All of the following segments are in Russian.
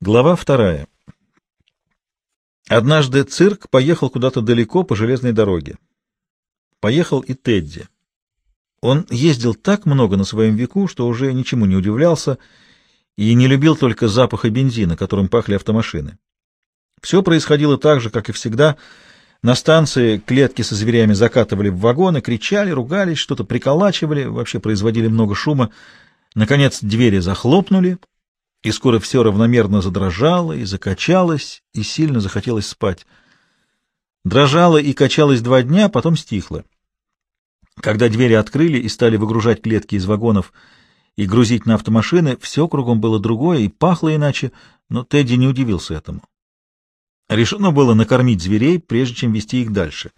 Глава вторая. Однажды цирк поехал куда-то далеко по железной дороге. Поехал и Тедди. Он ездил так много на своем веку, что уже ничему не удивлялся и не любил только запаха бензина, которым пахли автомашины. Все происходило так же, как и всегда. На станции клетки со зверями закатывали в вагоны, кричали, ругались, что-то приколачивали, вообще производили много шума. Наконец двери захлопнули, и скоро все равномерно задрожало и закачалось, и сильно захотелось спать. Дрожало и качалось два дня, потом стихло. Когда двери открыли и стали выгружать клетки из вагонов и грузить на автомашины, все кругом было другое и пахло иначе, но Тедди не удивился этому. Решено было накормить зверей, прежде чем вести их дальше.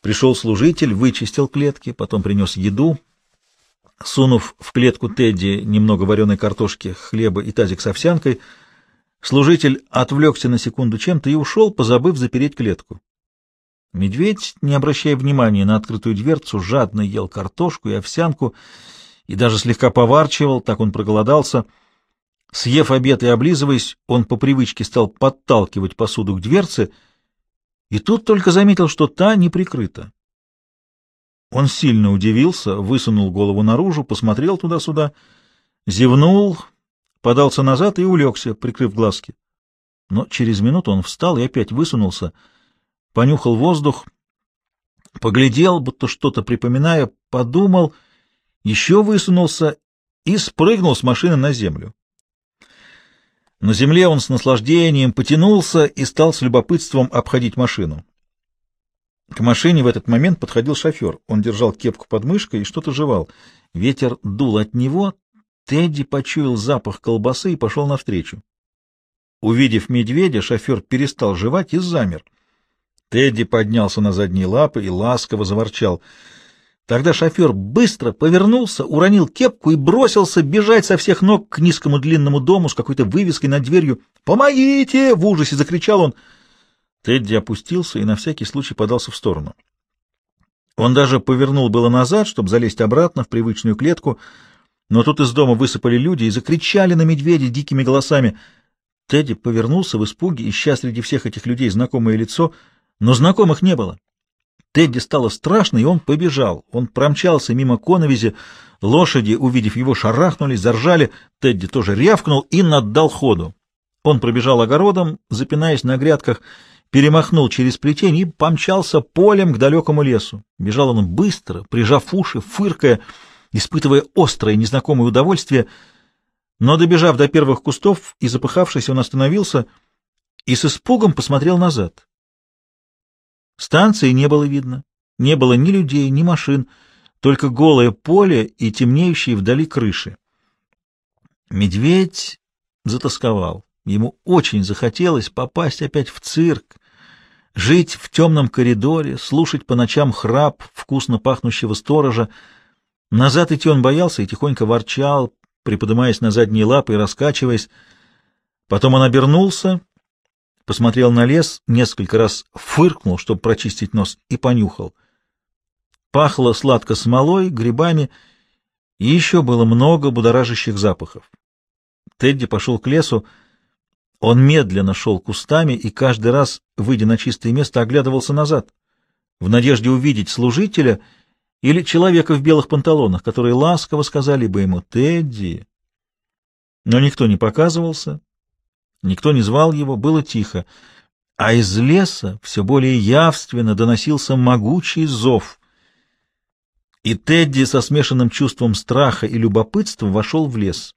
Пришел служитель, вычистил клетки, потом принес еду — Сунув в клетку Тедди немного вареной картошки, хлеба и тазик с овсянкой, служитель отвлекся на секунду чем-то и ушел, позабыв запереть клетку. Медведь, не обращая внимания на открытую дверцу, жадно ел картошку и овсянку и даже слегка поварчивал, так он проголодался. Съев обед и облизываясь, он по привычке стал подталкивать посуду к дверце, и тут только заметил, что та не прикрыта. Он сильно удивился, высунул голову наружу, посмотрел туда-сюда, зевнул, подался назад и улегся, прикрыв глазки. Но через минуту он встал и опять высунулся, понюхал воздух, поглядел, будто что-то припоминая, подумал, еще высунулся и спрыгнул с машины на землю. На земле он с наслаждением потянулся и стал с любопытством обходить машину. К машине в этот момент подходил шофер. Он держал кепку под мышкой и что-то жевал. Ветер дул от него. Тедди почуял запах колбасы и пошел навстречу. Увидев медведя, шофер перестал жевать и замер. Тедди поднялся на задние лапы и ласково заворчал. Тогда шофер быстро повернулся, уронил кепку и бросился бежать со всех ног к низкому длинному дому с какой-то вывеской над дверью. «Помогите!» — в ужасе закричал он — Тедди опустился и на всякий случай подался в сторону. Он даже повернул было назад, чтобы залезть обратно в привычную клетку, но тут из дома высыпали люди и закричали на медведя дикими голосами. Тедди повернулся в испуге, ища среди всех этих людей знакомое лицо, но знакомых не было. Тедди стало страшно, и он побежал. Он промчался мимо коновизи, лошади, увидев его, шарахнулись, заржали, Тедди тоже рявкнул и наддал ходу. Он пробежал огородом, запинаясь на грядках, перемахнул через плетень и помчался полем к далекому лесу. Бежал он быстро, прижав уши, фыркая, испытывая острое незнакомое удовольствие, но, добежав до первых кустов и запыхавшись, он остановился и с испугом посмотрел назад. Станции не было видно, не было ни людей, ни машин, только голое поле и темнеющие вдали крыши. Медведь затасковал. Ему очень захотелось попасть опять в цирк, жить в темном коридоре, слушать по ночам храп вкусно пахнущего сторожа. Назад идти он боялся и тихонько ворчал, приподнимаясь на задние лапы и раскачиваясь. Потом он обернулся, посмотрел на лес, несколько раз фыркнул, чтобы прочистить нос, и понюхал. Пахло сладко смолой, грибами, и еще было много будоражащих запахов. Тедди пошел к лесу, он медленно шел кустами и каждый раз, выйдя на чистое место, оглядывался назад, в надежде увидеть служителя или человека в белых панталонах, которые ласково сказали бы ему «Тедди». Но никто не показывался, никто не звал его, было тихо, а из леса все более явственно доносился могучий зов. И Тедди со смешанным чувством страха и любопытства вошел в лес.